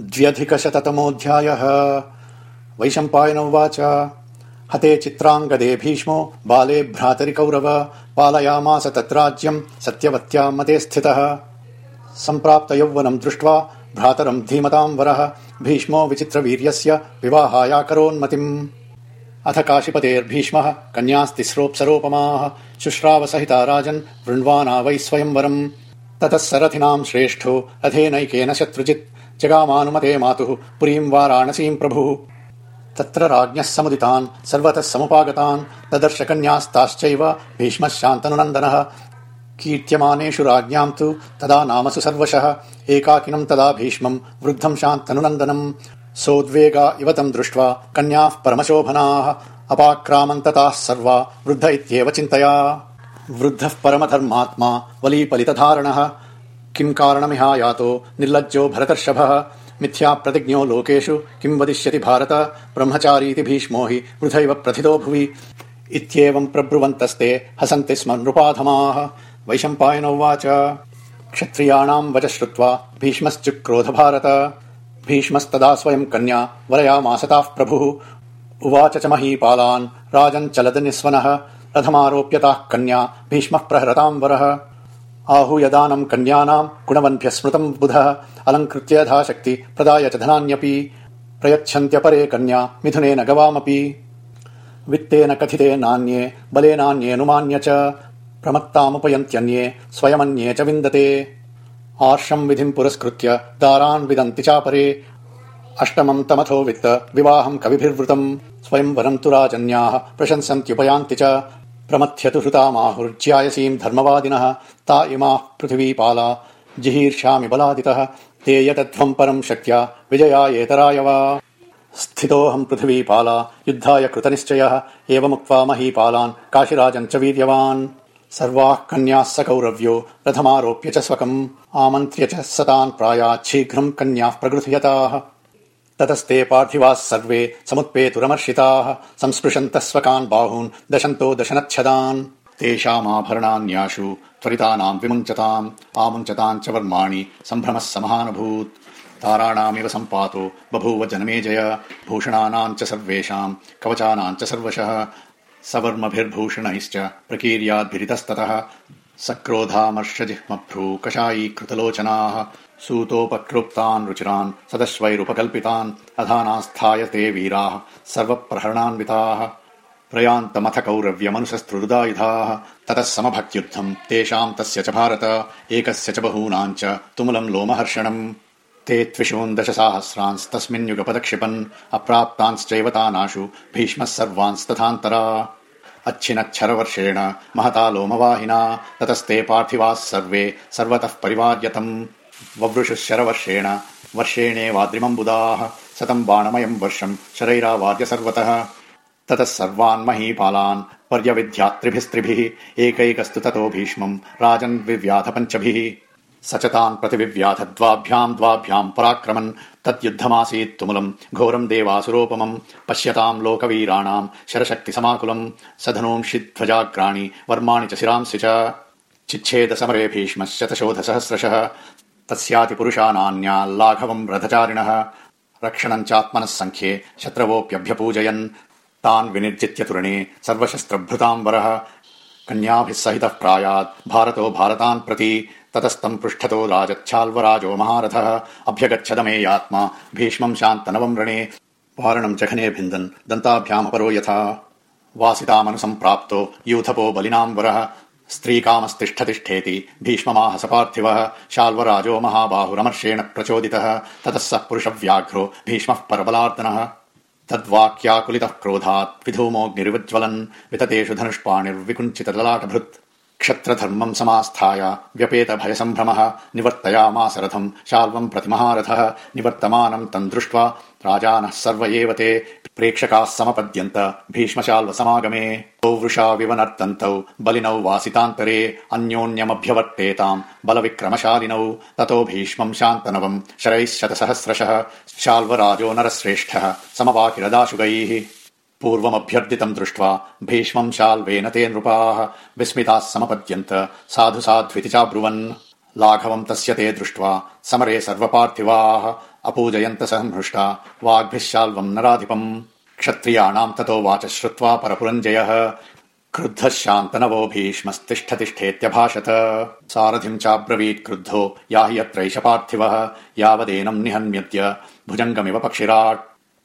द्व्यधिकशततमोऽध्यायः। वैशम्पायन उवाच हते चित्राङ्गदे भीष्मो बाले भ्रातरि कौरव पालयामास तद्राज्यम् सत्यवत्या मते स्थितः। सम्प्राप्त यौवनम् दृष्ट्वा भ्रातरम् धीमताम् वरः भीष्मो विचित्रवीर्यस्य विवाहायाकरोन्मतिम्। अथ काशिपतेर्भीष्मः कन्यास्तिस्रोऽप्सरोपमाः शुश्रावसहिता राजन् वृण्वाना वै स्वयंवरम्। ततः सरथिनाम् श्रेष्ठो रथेनैकेन शत्रुजित् जगामानुमते मातुः पुरीम् वाराणसीम् प्रभुः। तत्र राज्ञः समुदितान् सर्वतः समुपागतान् ददर्श कन्यास्ताश्चैव भीष्मः शान्तनुनन्दनः कीर्त्यमानेषु राज्ञाम् तु तदा नामसु सर्वशः एकाकिनम् तदा भीष्मम् वृद्धम् शान्तनुनन्दनम् सोद्वेगा इव तम् दृष्ट्वा कन्याः परमशोभनाः अपाक्रामन्तताः सर्वा वृद्ध इत्येव चिन्तया। वृद्धः परमधर्मात्मा वलीपलितधारणः किम् कारणमिहायातो? निर्लज्जो भरतर्षभः। मिथ्या प्रतिज्ञो लोकेषु। किम् वदिष्यति भारत? ब्रह्मचारीति भीष्मो हि वृथैव प्रथितो भुवि। इत्येवम् प्रब्रुवन्तस्ते हसन्ति स्म नृपाधमाः। वैशम्पायन उवाच क्षत्रियाणाम् वच श्रुत्वा भीष्मश्चक्रोध भारत भीष्मस्तदा स्वयम् कन्या वरयामासताः प्रभुः। उवाच च महीपालान्। राजन् चलद निःस्वनः रथमारोप्यताः कन्या भीष्मः प्रहरताम् वरः आहूयदानम् कन्यानाम् गुणवन्भ्यः स्मृतम् बुधः अलङ्कृत्य यथा शक्ति प्रदाय च धनान्यपि। प्रयच्छन्त्यपरे कन्या मिथुनेन गवामपि। वित्तेन कथिते नान्ये बलेनान्येऽनुमान्य च। प्रमत्तामुपयन्त्यन्ये स्वयमन्ये च विन्दते। आर्षम् विधिम् पुरस्कृत्य दारान् विदन्ति चापरे। अष्टमम् तमथो वित्त विवाहम् कविभिर्वृतम् स्वयंवरम् तु राजन्याः प्रशंसन्त्युपयान्ति च प्रमथ्यतु हृतामाहुर्ज्यायसीम् धर्मवादिनः ता इमाः पृथिवीपाला जिहीर्ष्यामि बलादितः ते यतध्वम् परम् शक्त्या विजयायेतराय वा स्थितोऽहम् पृथिवीपाला युद्धाय कृतनिश्चयः एवमुक्त्वा महीपालान् काशिराजम् च वीर्यवान्। सर्वाः कन्याः स कौरव्यो रथमारोप्य च स्वकम्। आमन्त्र्य च सतान् प्रायाच्छीघ्रम् कन्याः प्रगृह्यताः ततस्ते पार्थिवाः सर्वे समुत्पेतुरमर्षिताः संस्पृशन्तः स्वकान् बाहून् दशन्तो दशनच्छदान्। तेषामाभरणान्याशु त्वरितानाम् विमुञ्चताम् आमुञ्चताम् च वर्माणि सम्भ्रमः समहानभूत् ताराणामिव सम्पातो बभूव जनमेजय भूषणानाम् च सर्वेषाम् कवचानाम् च सर्वशः। सवर्मभिर्भूषणैश्च प्रकीर्याद्भिरितस्ततः सक्रोधामर्षजिह्मभ्रू कषायीकृतलोचनाः रुचिरान् सदश्वैरुपकल्पितान् अधानास्थाय ते वीराः सर्वप्रहरणान्विताः प्रयान्तमथ कौरव्यमनुशस्त्रुदायुधाः ततः समभक्त्युद्धम् तेषाम् तस्य च भारत एकस्य च बहूनाम् च तुमुलम् लोमहर्षणम्। ते त्रिशून्दशसाहस्रांस्तस्मिन्युगपदक्षिपन् अप्राप्तांश्चैव तानाशु भीष्मः सर्वांस्तथान्तरा अच्छिनच्छरवर्षेण महता लोमवाहिना। ततस्ते पार्थिवाः सर्वे सर्वतः परिवार्यतम्। शरवर्षेण वर्षेणेवाद्रिमम्बुदाः सतम् बाणमयम् वर्षम् शरैरावाद्य सर्वतः। ततः सर्वान् महीपालान् पर्यविध्यात्रिभिस्त्रिभिः एकैकस्तु ततो भीष्मम् राजन् विव्याध स च तान् प्रतिविव्याध द्वाभ्याम् द्वाभ्याम् पराक्रमन्। तद्युद्धमासीत् तुमुलम् घोरम् देवासुरोपमम् पश्यताम् लोकवीराणाम् शरशक्ति समाकुलम् स धनूंषि ध्वजाग्राणि वर्माणि च शिरांसि च। चिच्छेद समरे भीष्मः शतशोध सहस्रशः तस्यातिपुरुषानान्याल्लाघवम् रथचारिणः। रक्षणम् चात्मनः सङ्ख्ये शत्रवोऽप्यभ्यपूजयन्। तान् विनिर्जित्य तुरणे सर्वशस्त्रभृताम् वरः कन्याभिः सहितः प्रायात् भारतो भारतान् प्रति ततस्तम् पृष्ठतो राजच्छाल्वराजो महारथः। अभ्यगच्छदमेयात्मा भीष्मम् शान्तनवम् रणे। वारणम् जघने भिन्दन्। दन्ताभ्यामपरो यथा। वासितामनुसम्प्राप्तो यूथपो बलिनाम् वरः स्त्रीकामस्तिष्ठतिष्ठेति भीष्ममाह स पार्थिवः शाल्वराजो महाबाहुरमर्षेण प्रचोदितः। ततः सः पुरुषव्याघ्रो भीष्मः परबलार्दनः तद्वाक्याकुलितः क्रोधात् विधूमोऽग्निरिवज्ज्वलन् विततेषु धनुष्पाणिर्विकुञ्चितललाटभृत् क्षत्रधर्मम् समास्थाय व्यपेत भयसम्भ्रमः निवर्तयामास रथम् शाल्वम् प्रतिमहारथः निवर्तमानम् तम् दृष्ट्वा राजानः सर्व एव ते प्रेक्षकाः समपद्यन्त भीष्मशाल्व समागमे तौ वृषाविव नर्तन्तौ बलिनौ वासितान्तरे अन्योन्यमभ्यवर्तेताम् बलविक्रमशालिनौ। ततो भीष्मम् शान्तनवम् शरैः शतसहस्रशः। शाल्वराजो नरश्रेष्ठः समवाकिरदाशुगैः पूर्वमभ्यर्दितम् दृष्ट्वा भीष्मम् शाल्वेन ते नृपाः विस्मिताः समपद्यन्त साधु साध्विति चाब्रुवन्। लाघवम् तस्य ते दृष्ट्वा समरे सर्वपार्थिवाः अपूजयन्त संहृष्टा वाग्भिः शाल्वम् नराधिपम्। क्षत्रियाणाम् ततो वाच श्रुत्वा परपुरञ्जयः। क्रुद्धः शान्तनवो भीष्मस्तिष्ठतिष्ठेत्यभाषत। सारथिम् चाब्रवीत् क्रुद्धो याहि यत्रैष पार्थिवः। यावदेनम् निहन्म्यद्य भुजङ्गमिव पक्षिराट्